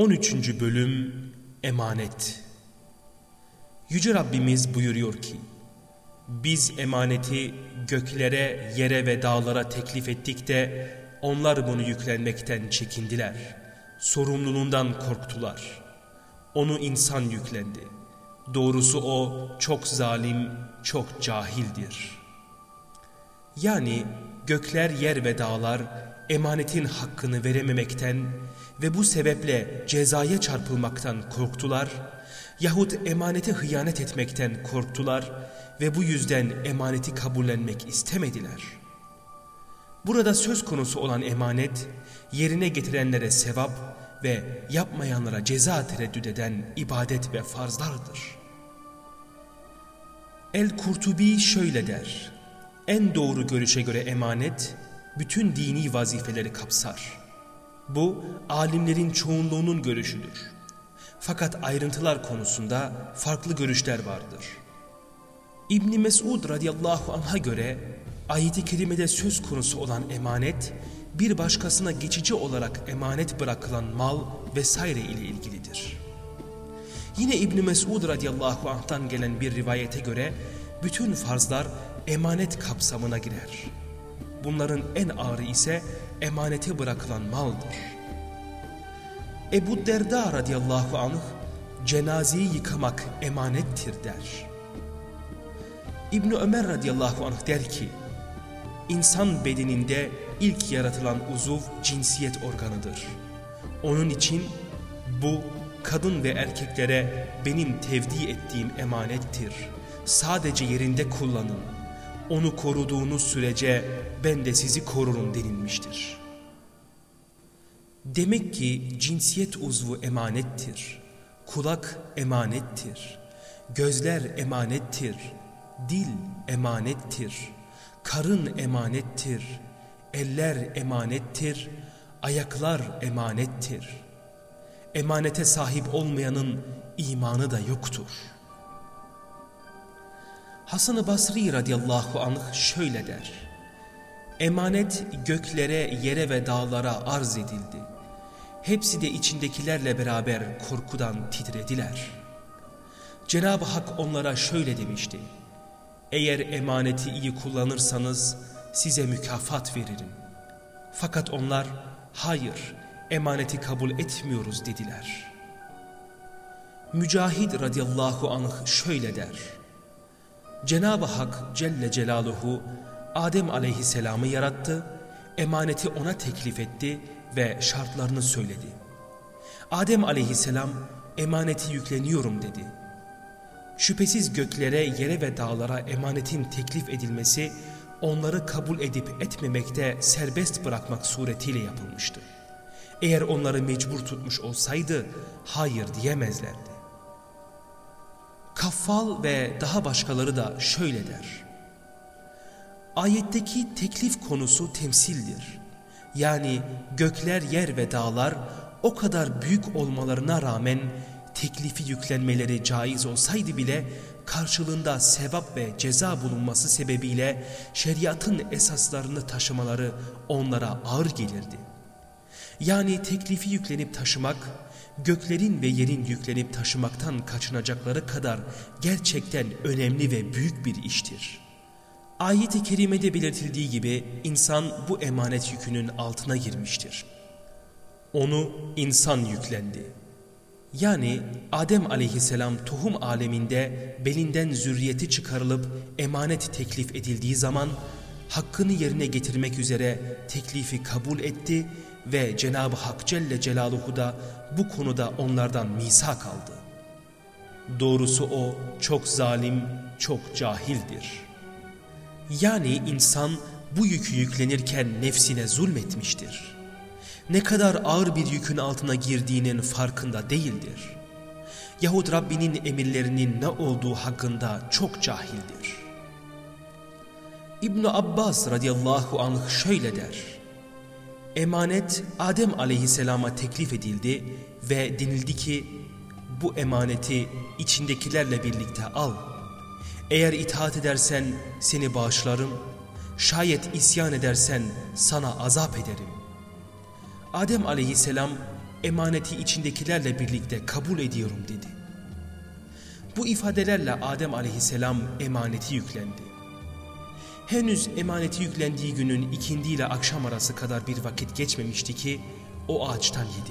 13. Bölüm Emanet Yüce Rabbimiz buyuruyor ki, Biz emaneti göklere, yere ve dağlara teklif ettik de onlar bunu yüklenmekten çekindiler. Sorumluluğundan korktular. Onu insan yüklendi. Doğrusu o çok zalim, çok cahildir. Yani gökler, yer ve dağlar emanetin hakkını verememekten ve bu sebeple cezaya çarpılmaktan korktular yahut emanete hıyanet etmekten korktular ve bu yüzden emaneti kabullenmek istemediler. Burada söz konusu olan emanet, yerine getirenlere sevap ve yapmayanlara ceza tereddüt eden ibadet ve farzlardır. El-Kurtubi şöyle der, en doğru görüşe göre emanet, bütün dini vazifeleri kapsar. Bu, alimlerin çoğunluğunun görüşüdür. Fakat ayrıntılar konusunda farklı görüşler vardır. İbni Mesud radıyallahu anh'a göre ayet-i kerimede söz konusu olan emanet, bir başkasına geçici olarak emanet bırakılan mal vesaire ile ilgilidir. Yine İbni Mesud radıyallahu anh'tan gelen bir rivayete göre bütün farzlar emanet kapsamına girer. Bunların en ağırı ise emanete bırakılan maldır. Ebu Derda radıyallahu anh cenazeyi yıkamak emanettir der. İbni Ömer radıyallahu anh der ki, insan bedeninde ilk yaratılan uzuv cinsiyet organıdır. Onun için bu kadın ve erkeklere benim tevdi ettiğim emanettir. Sadece yerinde kullanın. Onu koruduğunuz sürece ben de sizi korurum denilmiştir. Demek ki cinsiyet uzvu emanettir. Kulak emanettir. Gözler emanettir. Dil emanettir. Karın emanettir. Eller emanettir. Ayaklar emanettir. Emanete sahip olmayanın imanı da yoktur. Hasan-ı Basri radıyallahu anh şöyle der. Emanet göklere, yere ve dağlara arz edildi. Hepsi de içindekilerle beraber korkudan titrediler. Cenab-ı Hak onlara şöyle demişti. Eğer emaneti iyi kullanırsanız size mükafat veririm. Fakat onlar hayır emaneti kabul etmiyoruz dediler. Mücahid radıyallahu anh şöyle der. Cenab-ı Hak Celle Celaluhu Adem aleyhisselamı yarattı, emaneti ona teklif etti ve şartlarını söyledi. Adem aleyhisselam emaneti yükleniyorum dedi. Şüphesiz göklere, yere ve dağlara emanetin teklif edilmesi onları kabul edip etmemekte serbest bırakmak suretiyle yapılmıştı. Eğer onları mecbur tutmuş olsaydı hayır diyemezlerdi. Kaffal ve daha başkaları da şöyle der. Ayetteki teklif konusu temsildir. Yani gökler, yer ve dağlar o kadar büyük olmalarına rağmen teklifi yüklenmeleri caiz olsaydı bile karşılığında sevap ve ceza bulunması sebebiyle şeriatın esaslarını taşımaları onlara ağır gelirdi. Yani teklifi yüklenip taşımak, göklerin ve yerin yüklenip taşımaktan kaçınacakları kadar gerçekten önemli ve büyük bir iştir. Ayet-i kerimede belirtildiği gibi insan bu emanet yükünün altına girmiştir. Onu insan yüklendi. Yani Adem aleyhisselam tohum aleminde belinden zürriyeti çıkarılıp emanet teklif edildiği zaman hakkını yerine getirmek üzere teklifi kabul etti ve Cenab-ı Hak Celle Celaluhu da bu konuda onlardan misak aldı. Doğrusu o çok zalim, çok cahildir.'' Yani insan bu yükü yüklenirken nefsine zulmetmiştir. Ne kadar ağır bir yükün altına girdiğinin farkında değildir. Yahut Rabbinin emirlerinin ne olduğu hakkında çok cahildir. İbn Abbas radıyallahu anh şöyle der. Emanet Adem aleyhisselama teklif edildi ve denildi ki bu emaneti içindekilerle birlikte al eğer itaat edersen seni bağışlarım, şayet isyan edersen sana azap ederim. Adem aleyhisselam emaneti içindekilerle birlikte kabul ediyorum dedi. Bu ifadelerle Adem aleyhisselam emaneti yüklendi. Henüz emaneti yüklendiği günün ikindi ile akşam arası kadar bir vakit geçmemişti ki o ağaçtan yedi.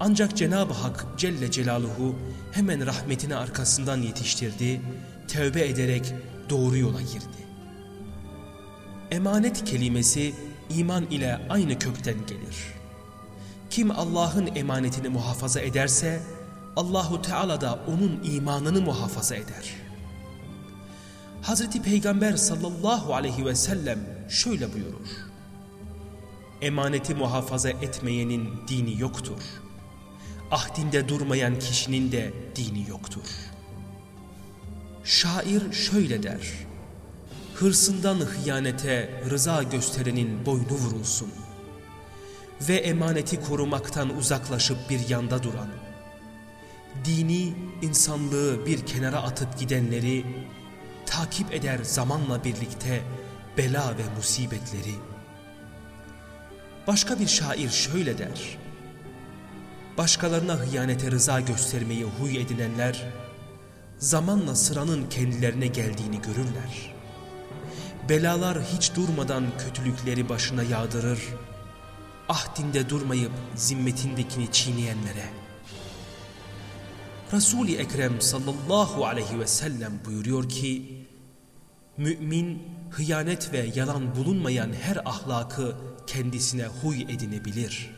Ancak Cenab-ı Hak Celle Celaluhu hemen rahmetini arkasından yetiştirdi, tövbe ederek doğru yola girdi. Emanet kelimesi iman ile aynı kökten gelir. Kim Allah'ın emanetini muhafaza ederse Allahu Teala da onun imanını muhafaza eder. Hazreti Peygamber sallallahu aleyhi ve sellem şöyle buyurur. Emaneti muhafaza etmeyenin dini yoktur. Ahdinde durmayan kişinin de dini yoktur. Şair şöyle der. Hırsından hıyanete rıza gösterenin boynu vurulsun. Ve emaneti korumaktan uzaklaşıp bir yanda duran, dini, insanlığı bir kenara atıp gidenleri takip eder zamanla birlikte bela ve musibetleri. Başka bir şair şöyle der. Başkalarına hıyanete rıza göstermeyi huy edinenler, zamanla sıranın kendilerine geldiğini görürler. Belalar hiç durmadan kötülükleri başına yağdırır, ahdinde durmayıp zimmetindekini çiğneyenlere. Resul-i Ekrem sallallahu aleyhi ve sellem buyuruyor ki, Mümin, hıyanet ve yalan bulunmayan her ahlakı kendisine huy edinebilir.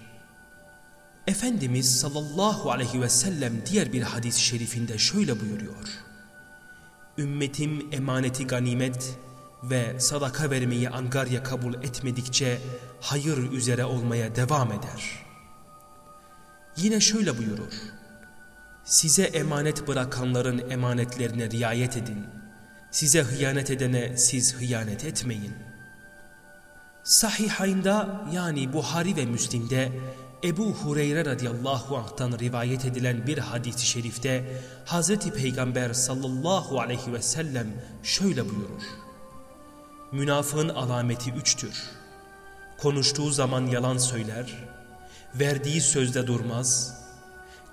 Efendimiz sallallahu aleyhi ve sellem diğer bir hadis-i şerifinde şöyle buyuruyor. Ümmetim emaneti ganimet ve sadaka vermeyi angarya kabul etmedikçe hayır üzere olmaya devam eder. Yine şöyle buyurur. Size emanet bırakanların emanetlerine riayet edin. Size hıyanet edene siz hıyanet etmeyin. Sahihayn'da yani Buhari ve Müslim'de Ebu Hureyre radıyallahu anh'tan rivayet edilen bir hadis-i şerifte Hazreti Peygamber sallallahu aleyhi ve sellem şöyle buyurur. Münafığın alameti üçtür. Konuştuğu zaman yalan söyler, verdiği sözde durmaz,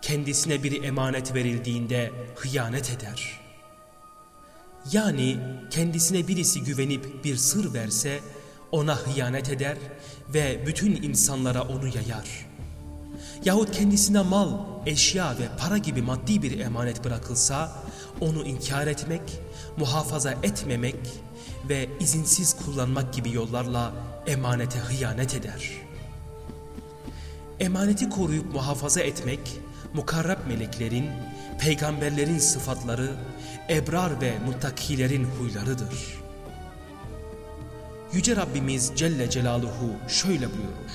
kendisine bir emanet verildiğinde hıyanet eder. Yani kendisine birisi güvenip bir sır verse ona hıyanet eder ve bütün insanlara onu yayar. Yahut kendisine mal, eşya ve para gibi maddi bir emanet bırakılsa onu inkar etmek, muhafaza etmemek ve izinsiz kullanmak gibi yollarla emanete hıyanet eder. Emaneti koruyup muhafaza etmek, mukarrab meleklerin, peygamberlerin sıfatları, ebrar ve muttakilerin huylarıdır. Yüce Rabbimiz Celle Celaluhu şöyle buyurur.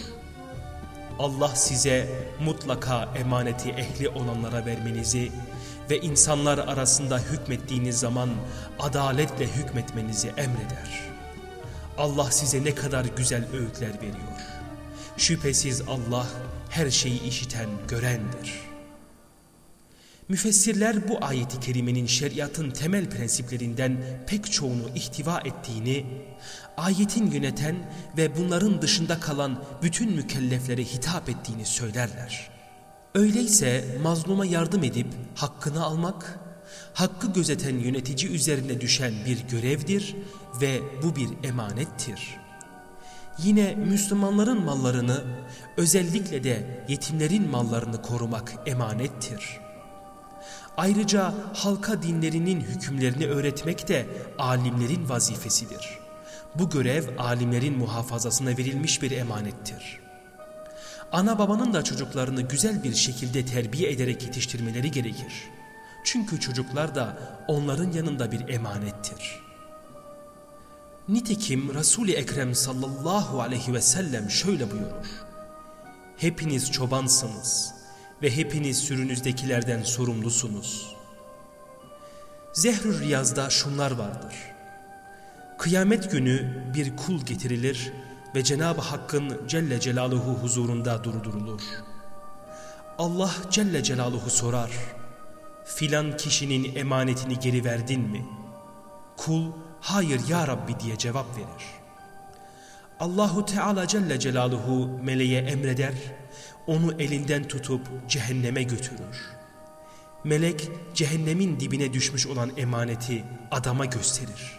Allah size mutlaka emaneti ehli olanlara vermenizi ve insanlar arasında hükmettiğiniz zaman adaletle hükmetmenizi emreder. Allah size ne kadar güzel öğütler veriyor. Şüphesiz Allah her şeyi işiten, görendir. Müfessirler bu ayeti kerimenin şeriatın temel prensiplerinden pek çoğunu ihtiva ettiğini, ayetin yöneten ve bunların dışında kalan bütün mükelleflere hitap ettiğini söylerler. Öyleyse mazluma yardım edip hakkını almak, hakkı gözeten yönetici üzerine düşen bir görevdir ve bu bir emanettir. Yine Müslümanların mallarını, özellikle de yetimlerin mallarını korumak emanettir.'' Ayrıca halka dinlerinin hükümlerini öğretmek de alimlerin vazifesidir. Bu görev alimlerin muhafazasına verilmiş bir emanettir. Ana babanın da çocuklarını güzel bir şekilde terbiye ederek yetiştirmeleri gerekir. Çünkü çocuklar da onların yanında bir emanettir. Nitekim Resul-i Ekrem sallallahu aleyhi ve sellem şöyle buyurur. Hepiniz çobansınız ve hepiniz sürünüzdekilerden sorumlusunuz. Zehrü Riyaz'da şunlar vardır. Kıyamet günü bir kul getirilir ve Cenab-ı Hakk'ın Celle Celaluhu huzurunda durdurulur. Allah Celle Celaluhu sorar, filan kişinin emanetini geri verdin mi? Kul, hayır ya Rabbi diye cevap verir. Allahu Teala Celle Celaluhu meleğe emreder, onu elinden tutup cehenneme götürür. Melek cehennemin dibine düşmüş olan emaneti adama gösterir.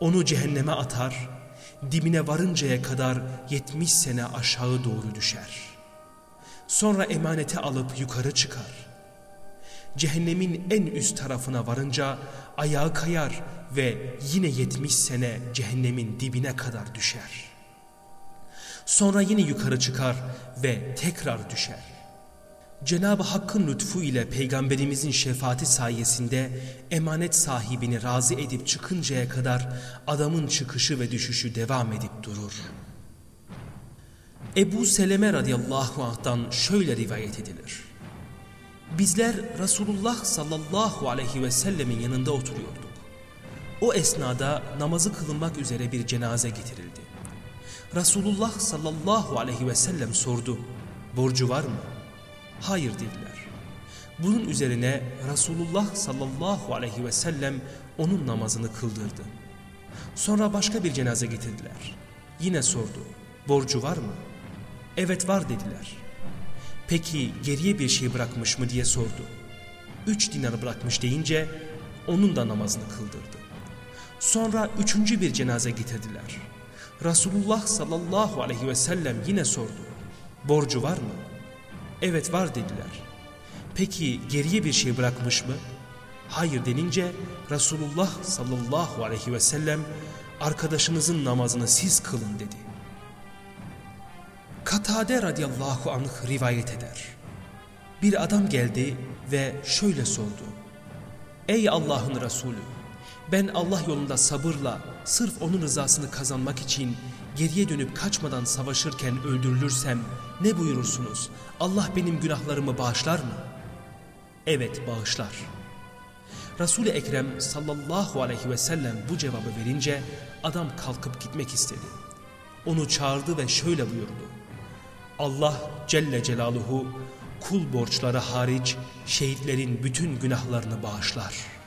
Onu cehenneme atar, dibine varıncaya kadar 70 sene aşağı doğru düşer. Sonra emaneti alıp yukarı çıkar. Cehennemin en üst tarafına varınca ayağı kayar ve yine 70 sene cehennemin dibine kadar düşer. Sonra yine yukarı çıkar ve tekrar düşer. Cenab-ı Hakk'ın lütfu ile Peygamberimizin şefaati sayesinde emanet sahibini razı edip çıkıncaya kadar adamın çıkışı ve düşüşü devam edip durur. Ebu Seleme radıyallahu anh'tan şöyle rivayet edilir. Bizler Resulullah sallallahu aleyhi ve sellemin yanında oturuyorduk. O esnada namazı kılınmak üzere bir cenaze getirildi. Resulullah sallallahu aleyhi ve sellem sordu. Borcu var mı? Hayır dediler. Bunun üzerine Resulullah sallallahu aleyhi ve sellem onun namazını kıldırdı. Sonra başka bir cenaze getirdiler. Yine sordu. Borcu var mı? Evet var dediler. Peki geriye bir şey bırakmış mı diye sordu. Üç dinar bırakmış deyince onun da namazını kıldırdı. Sonra üçüncü bir cenaze getirdiler. Resulullah sallallahu aleyhi ve sellem yine sordu. Borcu var mı? Evet var dediler. Peki geriye bir şey bırakmış mı? Hayır denince Resulullah sallallahu aleyhi ve sellem arkadaşınızın namazını siz kılın dedi. Katade radıyallahu anh rivayet eder. Bir adam geldi ve şöyle sordu. Ey Allah'ın Resulü! Ben Allah yolunda sabırla sırf onun rızasını kazanmak için geriye dönüp kaçmadan savaşırken öldürülürsem ne buyurursunuz? Allah benim günahlarımı bağışlar mı? Evet bağışlar. Resul-i Ekrem sallallahu aleyhi ve sellem bu cevabı verince adam kalkıp gitmek istedi. Onu çağırdı ve şöyle buyurdu. Allah Celle Celaluhu kul borçları hariç şehitlerin bütün günahlarını bağışlar.''